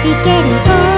じける